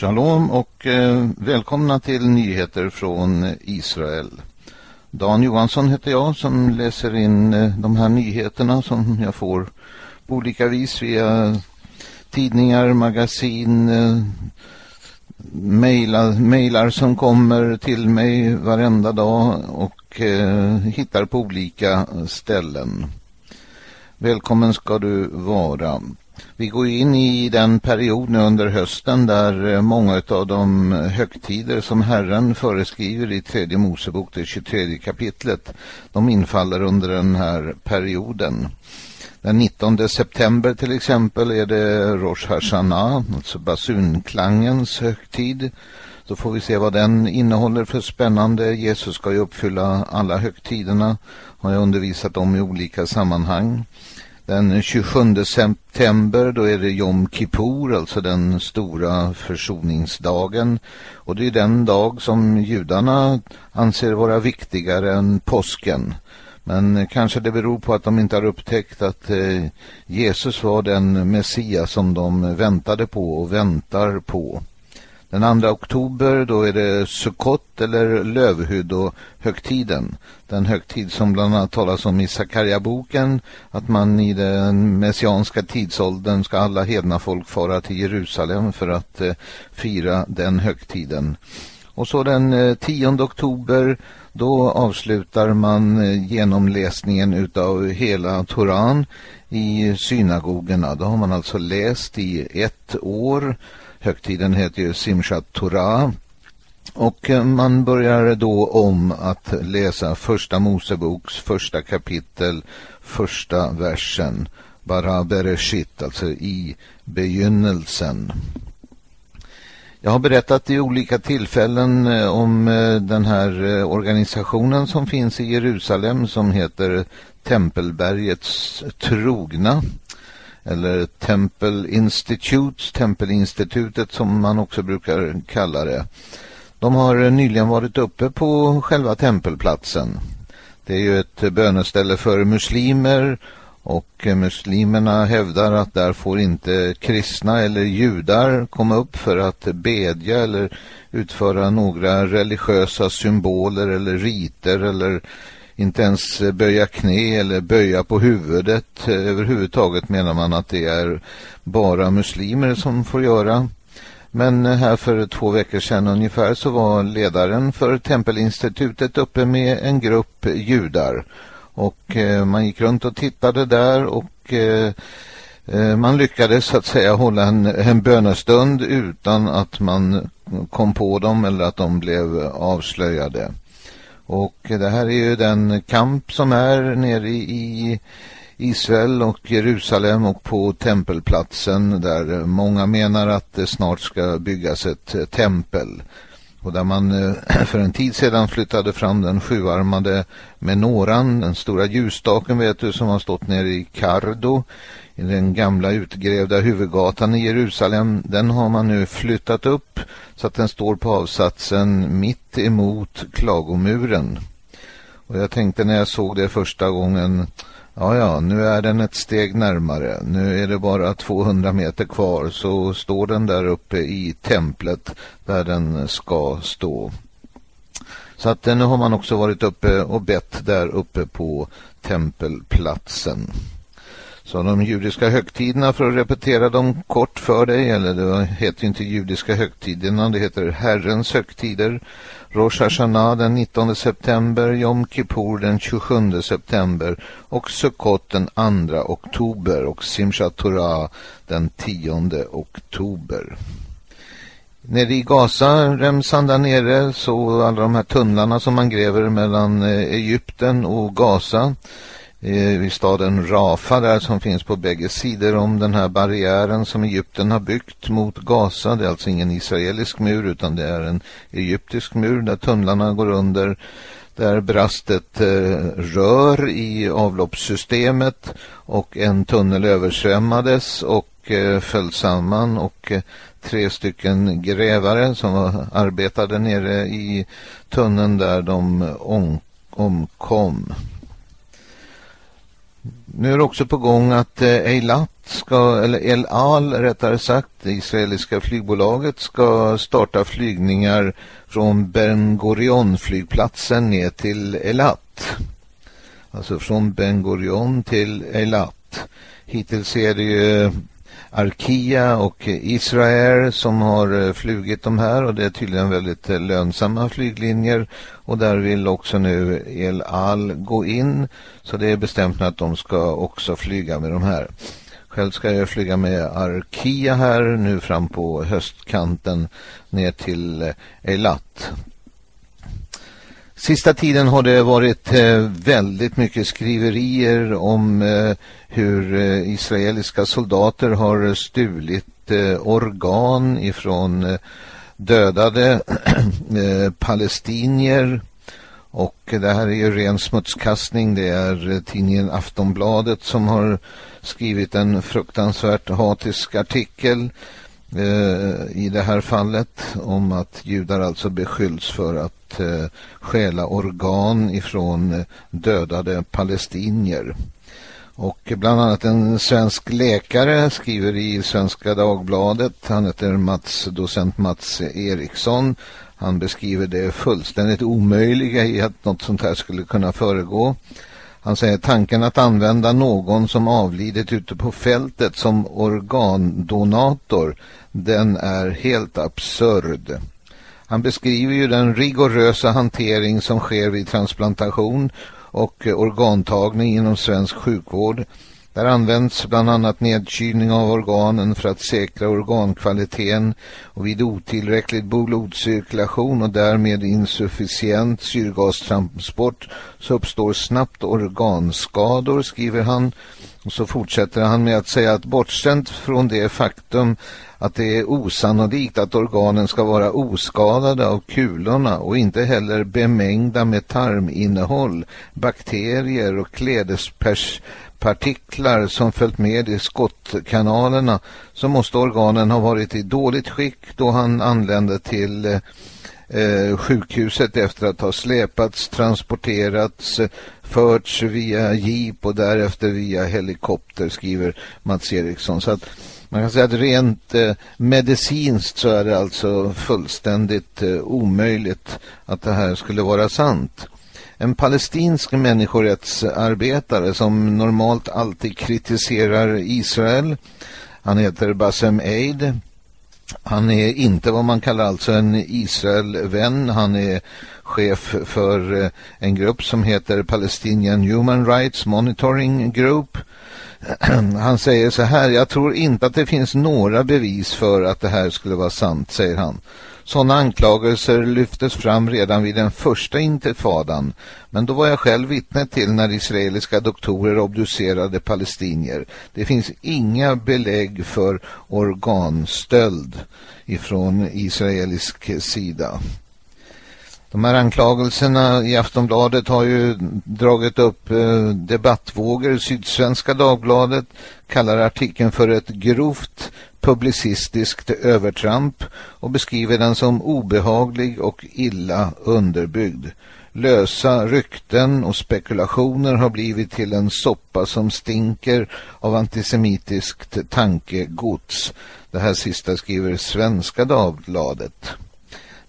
Shalom och eh, välkomna till nyheter från Israel. Dan Johansson heter jag som läser in eh, de här nyheterna som jag får på olika vis via tidningar, magasin, eh, mejlar, mejlar som kommer till mig varenda dag och eh, hittar på olika ställen. Välkommen ska du vara. Vi går in i den period nu under hösten där eh, många av de högtider som Herren föreskriver i tredje Mosebok, det 23 kapitlet, de infaller under den här perioden. Den 19 september till exempel är det Rosh Hashanah, alltså basunklangens högtid. Då får vi se vad den innehåller för spännande. Jesus ska ju uppfylla alla högtiderna, har jag undervisat om i olika sammanhang. Den 27 september då är det Jom Kippur, alltså den stora försoningsdagen. Och det är den dag som judarna anser vara viktigare än påsken. Men kanske det beror på att de inte har upptäckt att eh, Jesus var den Messias som de väntade på och väntar på. Den 2 oktober då är det Sukkot eller Lövhyddohögtiden. och högtiden. Den högtid som bland annat talas om i Sakarja-boken att man i den messianska tidsåldern ska alla hedna folk fara till Jerusalem för att eh, fira den högtiden. Och så den eh, 10 oktober då avslutar man eh, genomläsningen utav hela Toran i synagogorna. Då har man alltså läst i ett år Högtiden heter ju Simchat Torah. Och eh, man börjar då om att läsa första Moseboks första kapitel, första versen. Bara Bereshit, alltså i begynnelsen. Jag har berättat i olika tillfällen eh, om eh, den här eh, organisationen som finns i Jerusalem som heter Tempelbergets trogna eller Temple Institutes, Tempelinstitutet som man också brukar kalla det. De har nyligen varit uppe på själva tempelplatsen. Det är ju ett böneställe för muslimer och eh, muslimerna hävdar att där får inte kristna eller judar komma upp för att bedja eller utföra några religiösa symboler eller riter eller inte ens böja knä eller böja på huvudet. Eh, överhuvudtaget menar man att det är bara muslimer som får göra. Men eh, här för två veckor sedan ungefär så var ledaren för Tempelinstitutet uppe med en grupp judar. Och eh, man gick runt och tittade där och eh, eh, man lyckades så att säga hålla en, en bönestund utan att man kom på dem eller att de blev avslöjade. Och det här är ju den kamp som är nere i Israel och Jerusalem och på tempelplatsen där många menar att det snart ska byggas ett tempel. Och där man eh, för en tid sedan flyttade fram den sjuarmade menoran, den stora ljusstaken vet du som har stått nere i Cardo, i den gamla utgrävda huvudgatan i Jerusalem. Den har man nu flyttat upp så att den står på avsatsen mitt emot klagomuren. Och jag tänkte när jag såg det första gången, ja ja, nu är den ett steg närmare. Nu är det bara 200 meter kvar så står den där uppe i templet där den ska stå. Så att eh, nu har man också varit uppe och bett där uppe på tempelplatsen. Så de judiska högtiderna, för att repetera dem kort för dig, eller det heter inte judiska högtiderna, det heter Herrens högtider. Rosh Hashanah den 19 september, Yom Kippur den 27 september och Sukkot den 2 oktober och Simchat Torah den 10 oktober. Nere i Gaza, remsan där nere, så alla de här tunnlarna som man gräver mellan eh, Egypten och Gaza i staden Rafa där som finns på bägge sidor om den här barriären som Egypten har byggt mot Gaza. Det är alltså ingen israelisk mur utan det är en egyptisk mur där tunnlarna går under. Där brast ett eh, rör i avloppssystemet och en tunnel översvämmades och eh, föll samman och eh, tre stycken grävare som arbetade nere i tunneln där de omkom. Nu är det också på gång att eh, Eilat ska, eller El Al rättare sagt, det israeliska flygbolaget ska starta flygningar från Ben Gurion flygplatsen ner till Eilat. Alltså från Ben Gurion till Eilat. Hittills är det ju Arkia och Israel som har eh, flugit de här och det är tydligen väldigt eh, lönsamma flyglinjer och där vill också nu El Al gå in så det är bestämt att de ska också flyga med de här. Själv ska jag flyga med Arkia här nu fram på höstkanten ner till eh, Eilat. Sista tiden har det varit eh, väldigt mycket skriverier om eh, hur eh, israeliska soldater har stulit eh, organ ifrån eh, dödade eh, palestinier och det här är ju ren smutskastning. Det är tidningen Aftonbladet som har skrivit en fruktansvärt hatisk artikel Eh, i det här fallet om att judar alltså beskylls för att eh, stjäla organ ifrån eh, dödade palestinier. Och bland annat en svensk läkare skriver i Svenska Dagbladet. Han heter Mats, docent Mats Eriksson. Han beskriver det fullständigt omöjliga i att något sånt här skulle kunna föregå. Han säger tanken att använda någon som avlidit ute på fältet som organdonator, den är helt absurd. Han beskriver ju den rigorösa hantering som sker vid transplantation och organtagning inom svensk sjukvård. Där används bland annat nedkylning av organen för att säkra organkvaliteten och vid otillräcklig blodcirkulation och därmed insufficient syrgastransport så uppstår snabbt organskador, skriver han. Och så fortsätter han med att säga att bortsett från det faktum att det är osannolikt att organen ska vara oskadade av kulorna och inte heller bemängda med tarminnehåll, bakterier och partiklar som följt med i skottkanalerna så måste organen ha varit i dåligt skick då han anlände till eh, sjukhuset efter att ha släpats, transporterats, förts via jeep och därefter via helikopter skriver Mats Eriksson. Så att man kan säga att rent eh, medicinskt så är det alltså fullständigt eh, omöjligt att det här skulle vara sant. En palestinsk människorättsarbetare som normalt alltid kritiserar Israel. Han heter Bassem Eid. Han är inte vad man kallar alltså en Israel-vän. Han är chef för eh, en grupp som heter Palestinian Human Rights Monitoring Group- han säger så här, jag tror inte att det finns några bevis för att det här skulle vara sant, säger han. Sådana anklagelser lyftes fram redan vid den första intifadan, men då var jag själv vittne till när israeliska doktorer obducerade palestinier. Det finns inga belägg för organstöld ifrån israelisk sida. De här anklagelserna i Aftonbladet har ju dragit upp eh, debattvågor. Sydsvenska Dagbladet kallar artikeln för ett grovt publicistiskt övertramp och beskriver den som obehaglig och illa underbyggd. Lösa rykten och spekulationer har blivit till en soppa som stinker av antisemitiskt tankegods. Det här sista skriver Svenska Dagbladet.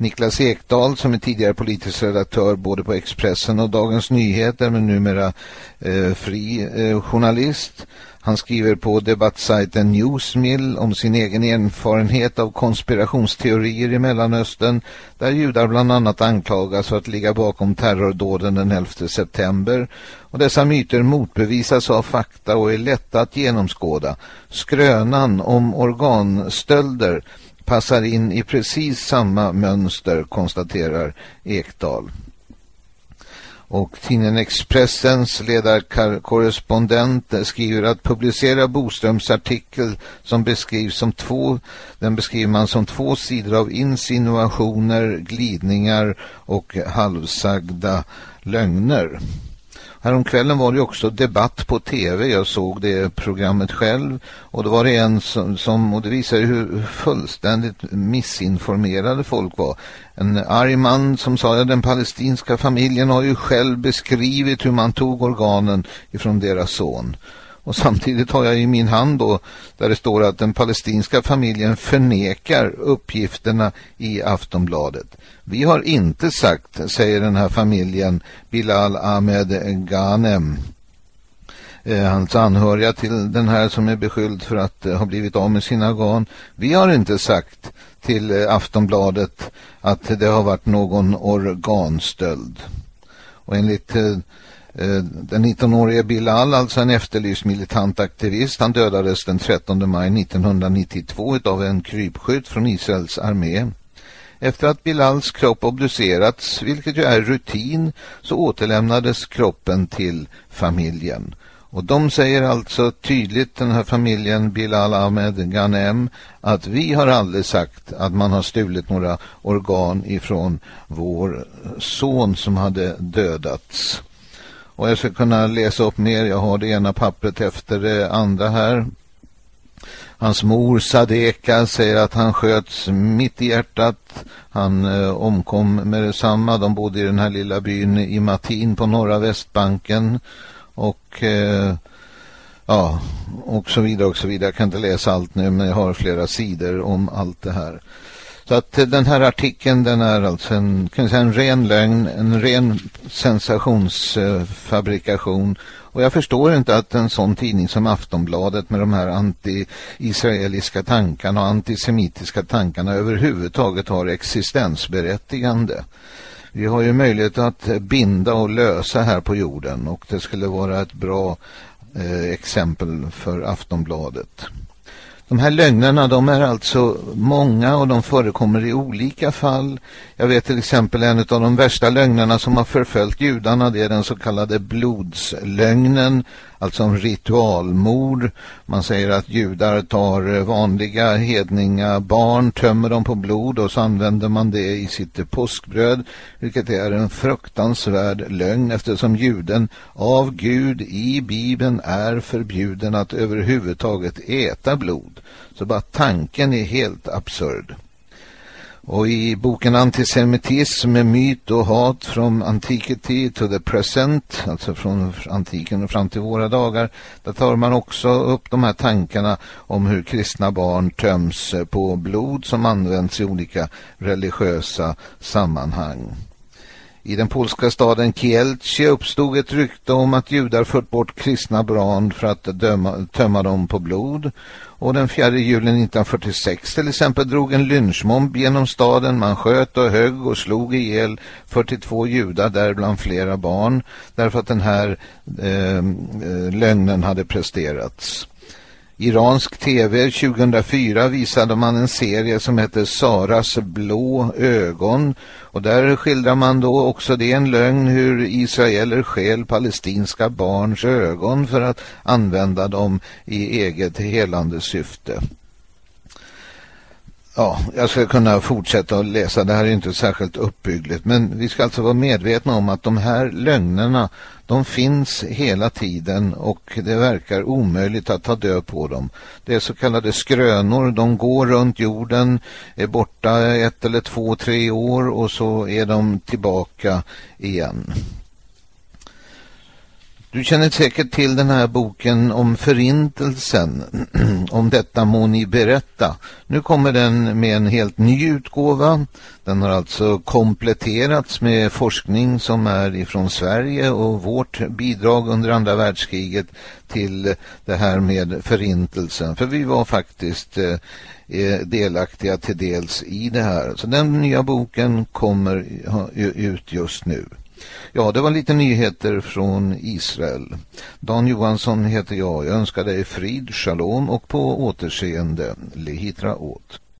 Niklas Ekdahl som är tidigare politisk redaktör både på Expressen och Dagens Nyheter men numera eh, fri eh, journalist. Han skriver på debattsajten Newsmill om sin egen erfarenhet av konspirationsteorier i Mellanöstern där judar bland annat anklagas för att ligga bakom terrordåden den 11 september. Och dessa myter motbevisas av fakta och är lätta att genomskåda. Skrönan om organstölder passar in i precis samma mönster, konstaterar Ekdal. Och tidningen Expressens ledarkorrespondent skriver att publicera Boströms artikel som beskrivs som två, den beskriver man som två sidor av insinuationer, glidningar och halvsagda lögner. Häromkvällen var det också debatt på tv. Jag såg det programmet själv. Och då var det en som, som och det visar hur fullständigt missinformerade folk var. En arg man som sa att den palestinska familjen har ju själv beskrivit hur man tog organen ifrån deras son. Och samtidigt har jag i min hand då där det står att den palestinska familjen förnekar uppgifterna i Aftonbladet. Vi har inte sagt, säger den här familjen, Bilal Ahmed Ghanem, eh, hans anhöriga till den här som är beskylld för att eh, ha blivit av med sina organ. Vi har inte sagt till eh, Aftonbladet att det har varit någon organstöld. Och enligt Eh, Eh, den 19-årige Bilal, alltså en efterlyst militant aktivist, han dödades den 13 maj 1992 av en krypskytt från Israels armé. Efter att Bilals kropp obducerats, vilket ju är rutin, så återlämnades kroppen till familjen. Och de säger alltså tydligt, den här familjen Bilal Ahmed Ghanem, att vi har aldrig sagt att man har stulit några organ ifrån vår son som hade dödats. Och jag ska kunna läsa upp mer. Jag har det ena pappret efter det andra här. Hans mor Sadeka säger att han sköts mitt i hjärtat. Han eh, omkom med detsamma. De bodde i den här lilla byn i Matin på norra västbanken. Och eh, ja, och så vidare och så vidare. Jag kan inte läsa allt nu men jag har flera sidor om allt det här. Så att den här artikeln den är alltså en, kan säga en ren lögn, en ren sensationsfabrikation. Och jag förstår inte att en sån tidning som Aftonbladet med de här anti-israeliska tankarna och antisemitiska tankarna överhuvudtaget har existensberättigande. Vi har ju möjlighet att binda och lösa här på jorden och det skulle vara ett bra eh, exempel för Aftonbladet. De här lögnerna de är alltså många och de förekommer i olika fall. Jag vet till exempel en av de värsta lögnerna som har förföljt judarna det är den så kallade blodslögnen alltså om ritualmord. Man säger att judar tar vanliga hedninga barn, tömmer dem på blod och så använder man det i sitt påskbröd, vilket är en fruktansvärd lögn eftersom juden av Gud i Bibeln är förbjuden att överhuvudtaget äta blod. Så bara tanken är helt absurd. Och i boken Antisemitism med myt och hat från antiquity to the present, alltså från antiken och fram till våra dagar, där tar man också upp de här tankarna om hur kristna barn töms på blod som används i olika religiösa sammanhang. I den polska staden Kielce uppstod ett rykte om att judar fört bort kristna barn för att döma, tömma dem på blod. Och den 4 juli 1946 till exempel drog en lynchmomb genom staden. Man sköt och högg och slog ihjäl 42 judar, däribland flera barn, därför att den här eh, eh lögnen hade presterats. Iransk tv 2004 visade man en serie som heter Saras blå ögon och där skildrar man då också det en lögn hur israeler skäl palestinska barns ögon för att använda dem i eget helande syfte. Ja, jag ska kunna fortsätta att läsa. Det här är inte särskilt uppbyggligt. Men vi ska alltså vara medvetna om att de här lögnerna, de finns hela tiden och det verkar omöjligt att ta död på dem. Det är så kallade skrönor. De går runt jorden, är borta ett eller två, tre år och så är de tillbaka igen. Du känner säkert till den här boken om förintelsen. om detta må ni berätta. Nu kommer den med en helt ny utgåva. Den har alltså kompletterats med forskning som är ifrån Sverige och vårt bidrag under andra världskriget till det här med förintelsen. För vi var faktiskt eh, eh, delaktiga till dels i det här. Så den nya boken kommer ut just nu. Ja, det var lite nyheter från Israel. Dan Johansson heter jag. Jag önskar dig frid, shalom och på återseende. Lehitra åt.